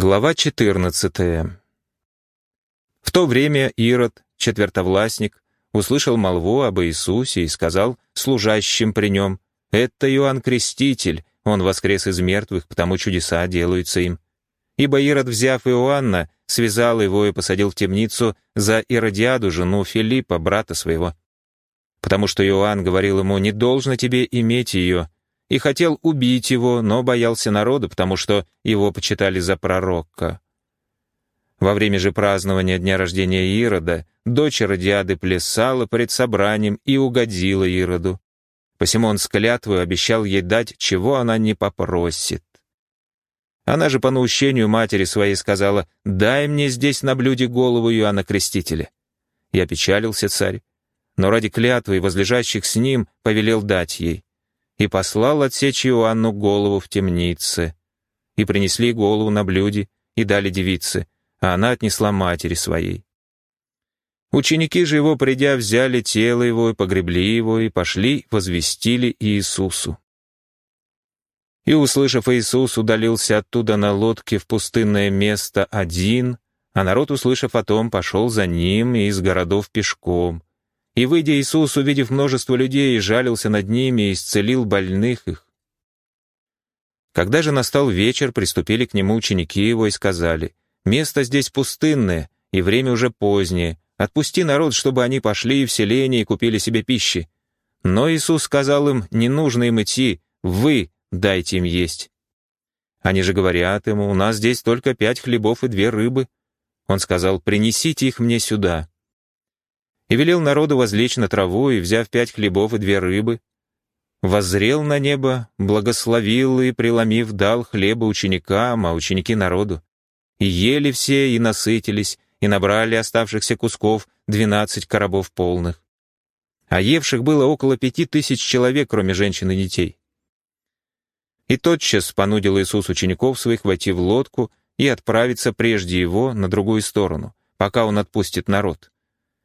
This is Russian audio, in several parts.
Глава 14. В то время Ирод, четвертовластник, услышал молву об Иисусе и сказал служащим при нем, «Это Иоанн Креститель, он воскрес из мертвых, потому чудеса делаются им». Ибо Ирод, взяв Иоанна, связал его и посадил в темницу за Иродиаду, жену Филиппа, брата своего. Потому что Иоанн говорил ему, «Не должно тебе иметь ее», и хотел убить его, но боялся народа, потому что его почитали за пророка. Во время же празднования дня рождения Ирода дочь Иродиады плясала перед собранием и угодила Ироду. Посему он с клятвой обещал ей дать, чего она не попросит. Она же по наущению матери своей сказала, «Дай мне здесь на блюде голову Иоанна Крестителя». Я печалился царь, но ради клятвы и возлежащих с ним повелел дать ей и послал отсечь Иоанну голову в темнице. И принесли голову на блюде, и дали девице, а она отнесла матери своей. Ученики же его, придя, взяли тело его и погребли его, и пошли, возвестили Иисусу. И, услышав Иисус, удалился оттуда на лодке в пустынное место один, а народ, услышав о том, пошел за ним и из городов пешком. И, выйдя Иисус, увидев множество людей, жалился над ними и исцелил больных их. Когда же настал вечер, приступили к нему ученики его и сказали, «Место здесь пустынное, и время уже позднее. Отпусти народ, чтобы они пошли в селение и купили себе пищи». Но Иисус сказал им, «Не нужно им идти, вы дайте им есть». Они же говорят ему, «У нас здесь только пять хлебов и две рыбы». Он сказал, «Принесите их мне сюда» и велел народу возлечь на траву, и, взяв пять хлебов и две рыбы, воззрел на небо, благословил и, преломив, дал хлеба ученикам, а ученики народу. И ели все, и насытились, и набрали оставшихся кусков двенадцать коробов полных. А евших было около пяти тысяч человек, кроме женщин и детей. И тотчас понудил Иисус учеников своих войти в лодку и отправиться прежде его на другую сторону, пока он отпустит народ.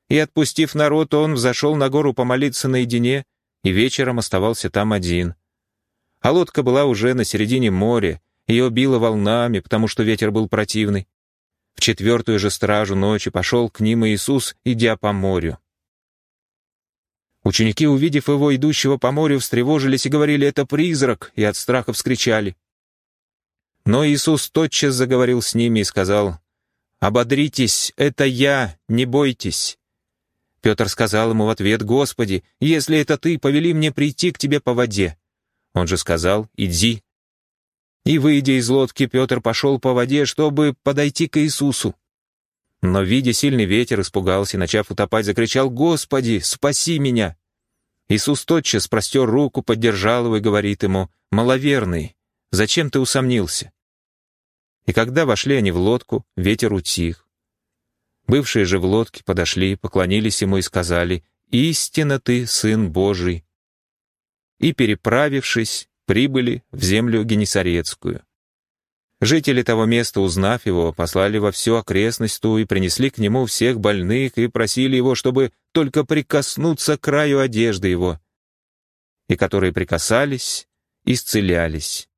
И, отпустив народ, он взошел на гору помолиться наедине, и вечером оставался там один. А лодка была уже на середине моря, ее било волнами, потому что ветер был противный. В четвертую же стражу ночи пошел к ним Иисус, идя по морю. Ученики, увидев его, идущего по морю, встревожились и говорили «это призрак», и от страха вскричали. Но Иисус тотчас заговорил с ними и сказал «Ободритесь, это я, не бойтесь». Петр сказал ему в ответ, «Господи, если это ты, повели мне прийти к тебе по воде». Он же сказал, «Иди». И, выйдя из лодки, Петр пошел по воде, чтобы подойти к Иисусу. Но, видя сильный ветер, испугался, начав утопать, закричал, «Господи, спаси меня!» Иисус тотчас простер руку, поддержал его и говорит ему, «Маловерный, зачем ты усомнился?» И когда вошли они в лодку, ветер утих. Бывшие же в лодке подошли, поклонились ему и сказали, «Истинно ты, Сын Божий». И, переправившись, прибыли в землю Генесарецкую. Жители того места, узнав его, послали во всю окрестность и принесли к нему всех больных и просили его, чтобы только прикоснуться к краю одежды его. И которые прикасались, исцелялись.